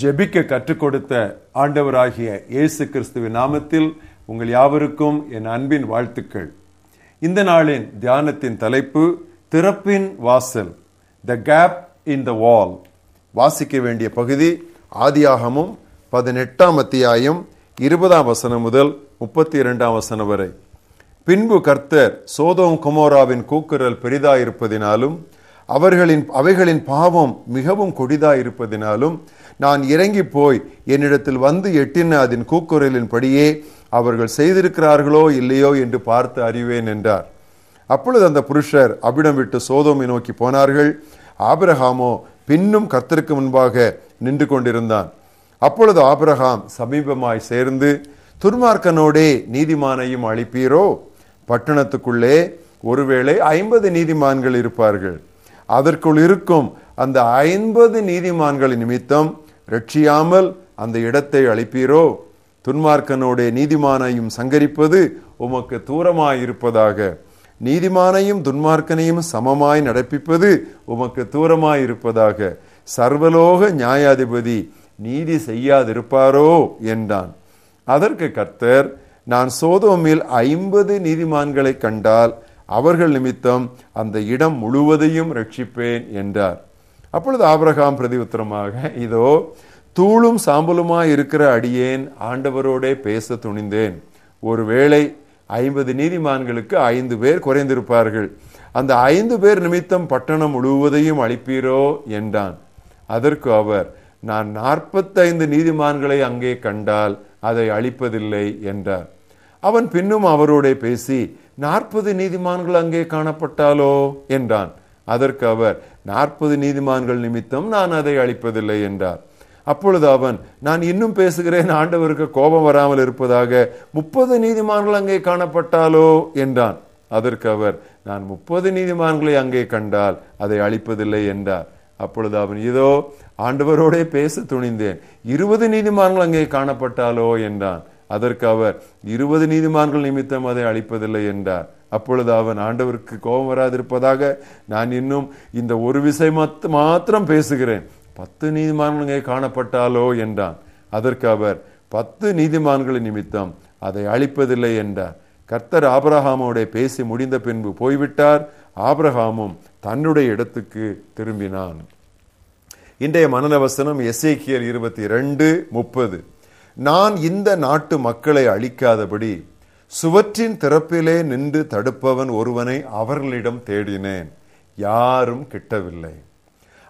ஜெபிக்க கற்றுக் கொடுத்த ஆண்டவராகிய இயேசு கிறிஸ்துவின் நாமத்தில் உங்கள் யாவருக்கும் என் அன்பின் வாழ்த்துக்கள். இந்த நாளின் தியானத்தின் தலைப்பு திறப்பின் வாசல் த கேப் இன் த வால் வாசிக்க வேண்டிய பகுதி ஆதியாகமும் பதினெட்டாம் அத்தியாயம் இருபதாம் வசனம் முதல் முப்பத்தி இரண்டாம் வசனம் வரை. பின்பு கர்த்தர் சோதோம் குமோராவின் கூக்குரல் பெரிதாயிருப்பதினாலும் அவர்களின் அவைகளின் பாவம் மிகவும் கொடிதாயிருப்பதினாலும் நான் இறங்கி போய் என்னிடத்தில் வந்து எட்டின அதன் கூக்குரலின்படியே அவர்கள் செய்திருக்கிறார்களோ இல்லையோ என்று பார்த்து அறிவேன் என்றார். அப்பொழுது அந்த புருஷர் அபிடம் விட்டு சோதோமை நோக்கி போனார்கள். ஆபிரஹாமோ பின்னும் கர்த்தருக்கு முன்பாக நின்று கொண்டிருந்தான். அப்பொழுது ஆபிரஹாம் சமீபமாய் சேர்ந்து துர்மார்க்கனோடே நீதிமானையும் அழிப்பீரோ? பட்டணத்துக்குள்ளே ஒருவேளை ஐம்பது நீதிமான்கள் இருப்பார்கள். அதற்குள் இருக்கும் அந்த ஐம்பது நீதிமான்களின் நிமித்தம் ரட்சியாமல் அந்த இடத்தை அழிப்பீரோ துன்மார்க்கனோடே நீதிமானையும் சங்கரிப்பது உமக்கு தூரமாயிருப்பதாக. நீதிமானையும் துன்மார்க்கனையும் சமமாய் நடப்பிப்பது உமக்கு தூரமாயிருப்பதாக. சர்வலோக நியாயாதிபதி நீதி செய்யாதிருப்பாரோ? என்றான். அதற்கு கர்த்தர் நான் சோதோமில் ஐம்பது நீதிமான்களை கண்டால் அவர்கள் நிமித்தம் அந்த இடம் முழுவதையும் ரட்சிப்பேன் என்றார். அப்பொழுது ஆபிரகாம் பிரதியுத்தரமாக இதோ தூளும் சாம்பலுமாய் இருக்கிற அடியேன் ஆண்டவரோடே பேச துணிந்தேன். ஒருவேளை ஐம்பது நீதிமான்களுக்கு ஐந்து பேர் குறைந்திருப்பார்கள். அந்த ஐந்து பேர் நிமித்தம் பட்டணம் முழுவதையும் அழிப்பீரோ என்றான். அதற்கு அவர் நான் நாற்பத்தைந்து நீதிமான்களை அங்கே கண்டால் அதை அழிப்பதில்லை என்றார். அவன் பின்னும் அவரோட பேசி நாற்பது நீதிமான்கள் அங்கே காணப்பட்டாலோ என்றான். அதற்கு அவர் நாற்பது நீதிமான்கள் நிமித்தம் நான் அதை அழிப்பதில்லை என்றார். அப்பொழுது அவன் நான் இன்னும் பேசுகிறேன் ஆண்டவருக்கு கோபம் வராமல் இருப்பதாக. முப்பது நீதிமான்கள் அங்கே காணப்பட்டாலோ? என்றான். அதற்கு அவர் நான் முப்பது நீதிமான்களை அங்கே கண்டால் அதை அழிப்பதில்லை என்றார். அப்பொழுது அவன் இதோ ஆண்டவரோடே பேச துணிந்தேன். இருபது நீதிமான்கள் அங்கே காணப்பட்டாலோ? என்றான். அதற்கு அவர் இருபது நீதிமான்கள் நிமித்தம் அதை அழிப்பதில்லை என்றார். அப்பொழுது அவன் ஆண்டவருக்கு கோபம் வராதிருப்பதாக நான் இன்னும் இந்த ஒரு விசை மாத்திரம் பேசுகிறேன். பத்து நீதிமான்கள் காணப்பட்டாலோ என்றான். அதற்கு அவர் பத்து நீதிமான்களின் நிமித்தம் அதை அழிப்பதில்லை என்றார். கர்த்தர் ஆபிரஹாமோட பேசி முடிந்த பின்பு போய்விட்டார். ஆபரஹாமும் தன்னுடைய இடத்துக்கு திரும்பினான். இன்றைய மனநவசனம் எஸ்ஏக்கியல் இருபத்தி ரெண்டு முப்பது. நான் இந்த நாட்டு மக்களை அழிக்காதபடி சுவற்றின் திறப்பிலே நின்று தடுப்பவன் ஒருவனை அவர்களிடம் தேடினேன். யாரும் கிட்டவில்லை.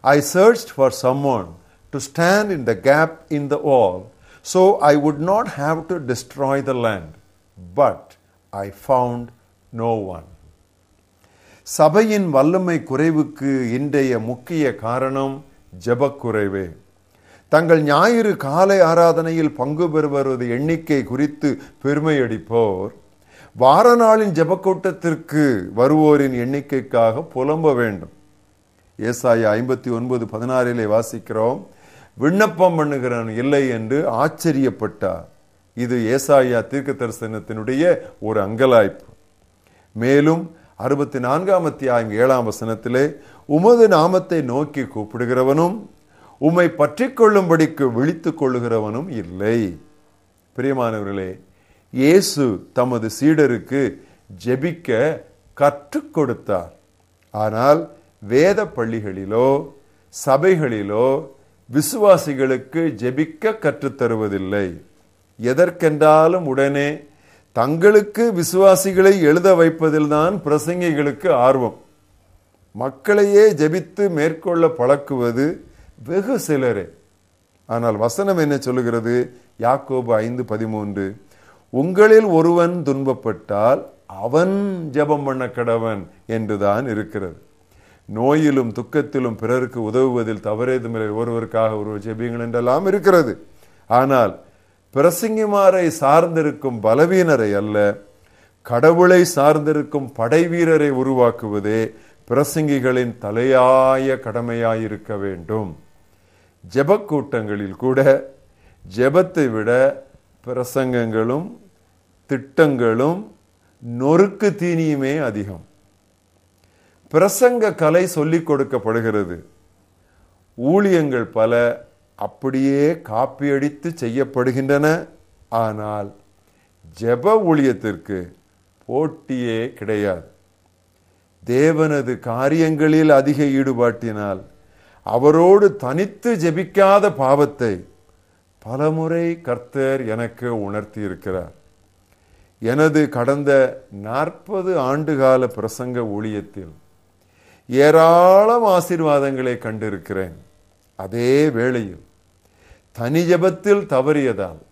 I search for someone to stand in the gap in the wall so I would not have to destroy the land but I found no one சபையின் வல்லமை குறைவுக்கு இன்றைய முக்கிய காரணம் ஜபக்குறைவே. தங்கள் ஞாயிறு காலை ஆராதனையில் பங்கு பெறுவது எண்ணிக்கை குறித்து பெருமையடிப்போர். வார நாளின் ஜபக்கூட்டத்திற்கு வருவோரின் எண்ணிக்கைக்காக புலம்ப வேண்டும். ஏசாய ஐம்பத்தி ஒன்பது பதினாறிலே வாசிக்கிறோம். விண்ணப்பம் பண்ணுகிறவன் இல்லை என்று ஆச்சரியப்பட்டார். இது ஏசாயா தீர்க்க தரிசனத்தினுடைய ஒரு அங்கலாய்ப்பு. மேலும் அறுபத்தி நான்காம் அத்தியாயம் ஏழாம் வசனத்திலே உமது நாமத்தை நோக்கி கூப்பிடுகிறவனும் உம்மை பற்றி கொள்ளும்படிக்கு விழித்து கொள்ளுகிறவனும் இல்லை. பிரியமானவர்களே இயேசு தமது சீடருக்கு ஜெபிக்க கற்றுக் கொடுத்தார். ஆனால் வேத பள்ளிகளிலோ சபைகளிலோ விசுவாசிகளுக்கு ஜெபிக்க கற்றுத்தருவதில்லை எதற்கென்றாலும் உடனே தங்களுக்கு விசுவாசிகளை எழுத வைப்பதில்தான் பிரசங்கிகளுக்கு ஆர்வம். மக்களையே ஜெபித்து மேற்கொள்ள பழக்குவது வெகு சிலரே. ஆனால் வசனம் என்ன சொல்லுகிறது? யாக்கோபு ஐந்து பதிமூன்று. உங்களில் ஒருவன் துன்பப்பட்டால் அவன் ஜெபம் பண்ண கடவன் என்றுதான் இருக்கிறது. நோயிலும் துக்கத்திலும் பிறருக்கு உதவுவதில் தவறேதுமில்லை ஒருவருக்காக ஒருவர் ஜெபியுங்கள் என்றெல்லாம் இருக்கிறது. ஆனால் பிரசங்கிமாரை சார்ந்திருக்கும் பலவீனரை அல்ல கடவுளை சார்ந்திருக்கும் படை வீரரை உருவாக்குவதே பிரசங்கிகளின் தலையாய கடமையாயிருக்க வேண்டும். ஜபக்கூட்டங்களில் கூட ஜெபத்தை விட பிரசங்கங்களும் திட்டங்களும் நொறுக்கு தீனியுமே அதிகம். பிரசங்க கலை சொல்லிக் கொடுக்கப்படுகிறது. ஊழியங்கள் பல அப்படியே காப்பியடித்து செய்யப்படுகின்றன. ஆனால் ஜெப ஊழியத்திற்கு போட்டியே கிடையாது. தேவனது காரியங்களில் அதிக ஈடுபாட்டினால் அவரோடு தனித்து ஜெபிக்காத பாவத்தை பலமுறை கர்த்தர் எனக்கு உணர்த்தி இருக்கிறார் எனது கடந்த நாற்பது ஆண்டுகால பிரசங்க ஊழியத்தில் ஏராளம் ஆசீர்வாதங்களை கண்டிருக்கிறேன். அதே வேளையில் தனி ஜெபத்தில் தவறியதால்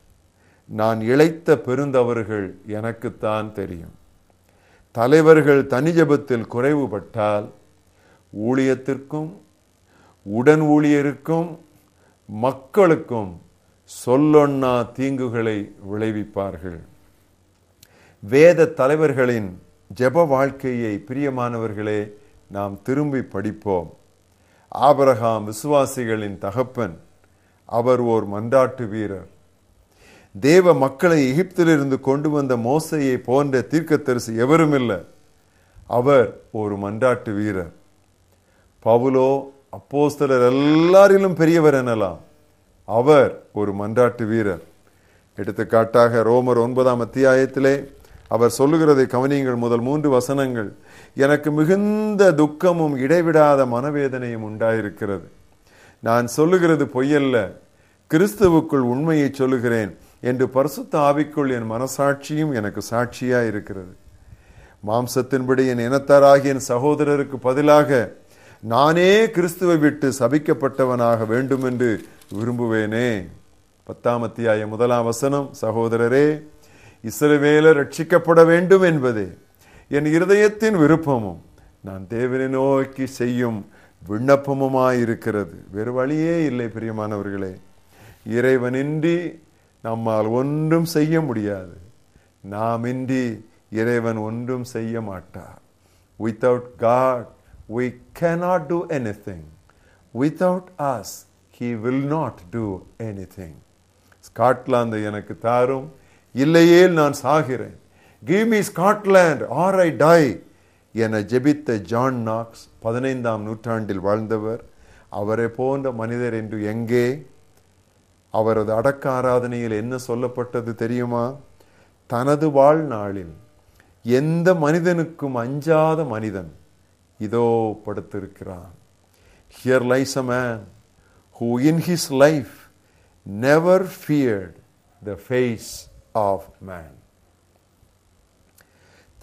நான் இழைத்த பெருந்தவறுகள் எனக்குத்தான் தெரியும். தலைவர்கள் தனி ஜெபத்தில் குறைவுபட்டால் ஊழியத்திற்கும் உடன் ஊழியருக்கும் மக்களுக்கும் சொல்லொன்னா தீங்குகளை விளைவிப்பார்கள். வேத தலைவர்களின் ஜெப வாழ்க்கையை பிரியமானவர்களே நாம் திரும்பி படிப்போம். ஆபரகாம் விசுவாசிகளின் தகப்பன் அவர் ஓர் மன்றாட்டு வீரர். தேவ மக்களை எகிப்திலிருந்து கொண்டு வந்த மோசையை போன்ற தீர்க்கத்தரிசி எவரும் இல்லை அவர் ஒரு மன்றாட்டு வீரர். பவுலோ அப்போஸ்தலர் எல்லாரிலும் பெரியவர் எனலாம். அவர் ஒரு மன்றாட்டு வீரர். எடுத்துக்காட்டாக ரோமர் ஒன்பதாம் அத்தியாயத்திலே அவர் சொல்லுகிறதை கவனியுங்கள். முதல் மூன்று வசனங்கள். எனக்கு மிகுந்த துக்கமும் இடைவிடாத மனவேதனையும் உண்டாயிருக்கிறது. நான் சொல்லுகிறது பொய்யல்ல. கிறிஸ்துவுக்குள் உண்மையை சொல்லுகிறேன் என்று பரிசுத்த ஆவிக்குள் என் மனசாட்சியும் எனக்கு சாட்சியா இருக்கிறது மாம்சத்தின்படி என் இனத்தாராகிய என் சகோதரருக்கு பதிலாக நானே கிறிஸ்துவை விட்டு சபிக்கப்பட்டவனாக வேண்டும் என்று விரும்புவேனே. பத்தாம் அத்தியாய முதலாம் வசனம் சகோதரரே இஸ்ரவேலர் ரட்சிக்கப்பட வேண்டும் என்பதே என் இருதயத்தின் விருப்பமும். நான் தேவனை நோக்கி செய்யும் விண்ணப்பமுமாயிருக்கிறது. வேறு வழியே இல்லை பிரியமானவர்களே. இறைவனின்றி நம்மால் ஒன்றும் செய்ய முடியாது. நாமின்றி இறைவன் ஒன்றும் செய்ய மாட்டார். Without God we cannot do anything. Without us he will not do anything. Scotland எனக்கு தாரும். இல்லையேல் நான் சாகிறேன். Give me Scotland or I die என ஜெபித்த ஜான் நாக்ஸ் பதினைந்தாம் நூற்றாண்டில் வாழ்ந்தவர். அவரை போன்ற மனிதர் என்று எங்கே? அவரது அடக்க ஆராதனையில் என்ன சொல்லப்பட்டது தெரியுமா? தனது வாழ்நாளில் எந்த மனிதனுக்கும் அஞ்சாத மனிதன் இதோ படுத்திருக்கிறான். Here lies a man who in his life never feared the face of man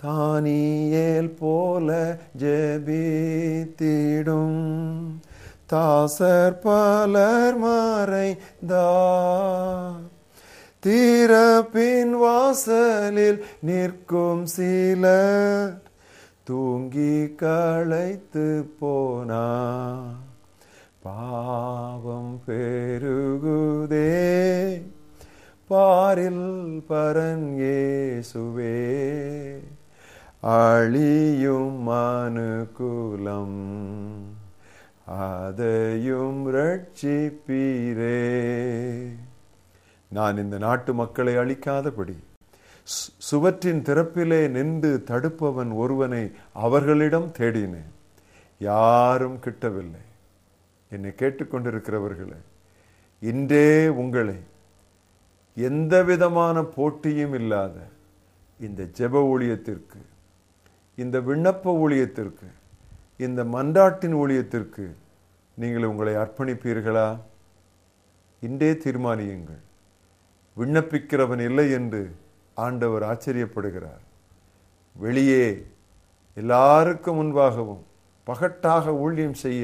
தானியேல் போல ஜெபித்திடும். தாசர் பலர் மறைந்தார் தீரப்பின் வாசலில் நிற்கும் சிலர். தூங்கி களைத்து போனா பாவம் பெருகுதே. பாரில் பரன் ஏசுவே அழியும் மனுகுலம் அதையும் ரட்சிப்பீரே. நான் இந்த நாட்டு மக்களை அழிக்காதபடி சுவற்றின் திறப்பிலே நின்று தடுப்பவன் ஒருவனை அவர்களிடம் தேடினேன். யாரும் கிட்டவில்லை. என்னை கேட்டுக்கொண்டிருக்கிறவர்களே இன்றே உங்களை எந்த விதமான போட்டியும் இல்லாத இந்த ஜெப ஊழியத்திற்கு இந்த விண்ணப்ப ஊழியத்திற்கு இந்த மன்றாட்டின் ஊழியத்திற்கு நீங்கள் உங்களை அர்ப்பணிப்பீர்களா? இன்றே தீர்மானியுங்கள். விண்ணப்பிக்கிறவன் இல்லை என்று ஆண்டவர் ஆச்சரியப்படுகிறார். வெளியே எல்லாருக்கும் முன்பாகவும் பகட்டாக ஊழியம் செய்ய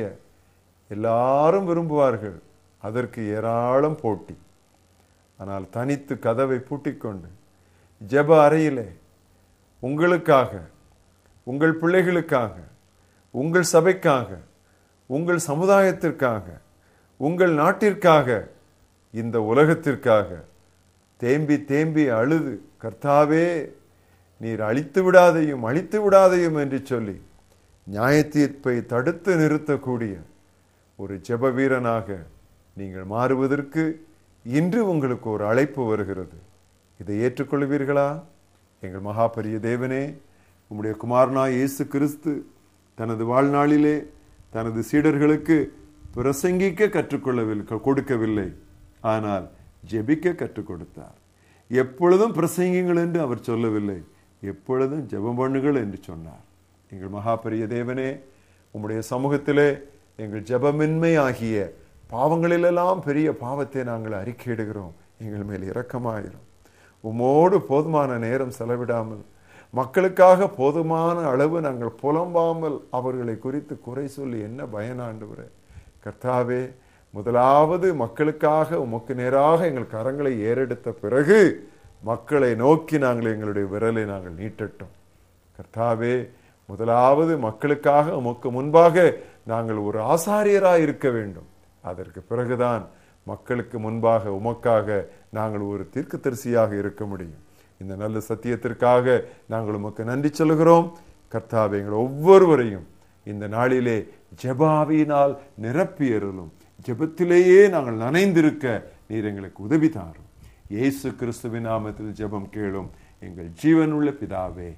எல்லாரும் விரும்புவார்கள். அதற்கு ஏராளம் போட்டி. ஆனால் தனித்து கதவை பூட்டிக்கொண்டு ஜெப அறையிலே உங்களுக்காக உங்கள் பிள்ளைகளுக்காக உங்கள் சபைக்காக உங்கள் சமுதாயத்திற்காக உங்கள் நாட்டிற்காக இந்த உலகத்திற்காக தேம்பி தேம்பி அழுது கர்த்தாவே நீர் அழித்து விடாதையும் அழித்து விடாதையும் என்று சொல்லி நியாய தீர்ப்பை தடுத்து நிறுத்தக்கூடிய ஒரு ஜெப வீரனாக நீங்கள் மாறுவதற்கு இன்று உங்களுக்கு ஒரு அழைப்பு வருகிறது. இதை ஏற்றுக்கொள்வீர்களா? எங்கள் மகாபரிய தேவனே உம்முடைய குமாரனா இயேசு கிறிஸ்து தனது வாழ்நாளிலே தனது சீடர்களுக்கு பிரசங்கிக்க கற்றுக்கொள்ளவில்லை கொடுக்கவில்லை. ஆனால் ஜெபிக்க கற்றுக் கொடுத்தார் எப்பொழுதும் பிரசங்கிங்கள் என்று அவர் சொல்லவில்லை. எப்பொழுதும் ஜெபம் பண்ணுங்கள் என்று சொன்னார். எங்கள் மகாபரிய தேவனே உம்முடைய சமூகத்திலே எங்கள் ஜெபமின்மை ஆகிய பாவங்களிலெல்லாம் பெரிய பாவத்தை நாங்கள் அறிக்கையிடுகிறோம். எங்கள் மேல் இரக்கமாயிரும். உமோடு போதுமான நேரம் செலவிடாமல் மக்களுக்காக போதுமான அளவு நாங்கள் புலம்பாமல் அவர்களை குறித்து குறை சொல்லி என்ன பயனாண்டுவரே. கர்த்தாவே முதலாவது மக்களுக்காக உமக்கு நேராக எங்கள் கரங்களை ஏறெடுத்த பிறகு மக்களை நோக்கி நாங்கள் எங்களுடைய விரலை நாங்கள் நீட்டட்டும். கர்த்தாவே முதலாவது மக்களுக்காக உமக்கு முன்பாக நாங்கள் ஒரு ஆசாரியராக இருக்க வேண்டும். அதற்கு பிறகுதான் மக்களுக்கு முன்பாக உமக்காக நாங்கள் ஒரு தீர்க்கதரிசியாக இருக்க முடியும். இந்த நல்ல சத்தியத்திற்காக நாங்கள் உமக்கு நன்றி சொல்கிறோம் கர்த்தாவே எங்கள் ஒவ்வொருவரையும் இந்த நாளிலே ஜெபாவியினால் நிரப்பியறலும் ஜெபத்திலேயே நாங்கள் நனைந்திருக்க நீர் எங்களுக்கு உதவி தாரும். இயேசு கிறிஸ்துவின் நாமத்தில் ஜெபம் கேளும். எங்கள் ஜீவனுள்ள பிதாவே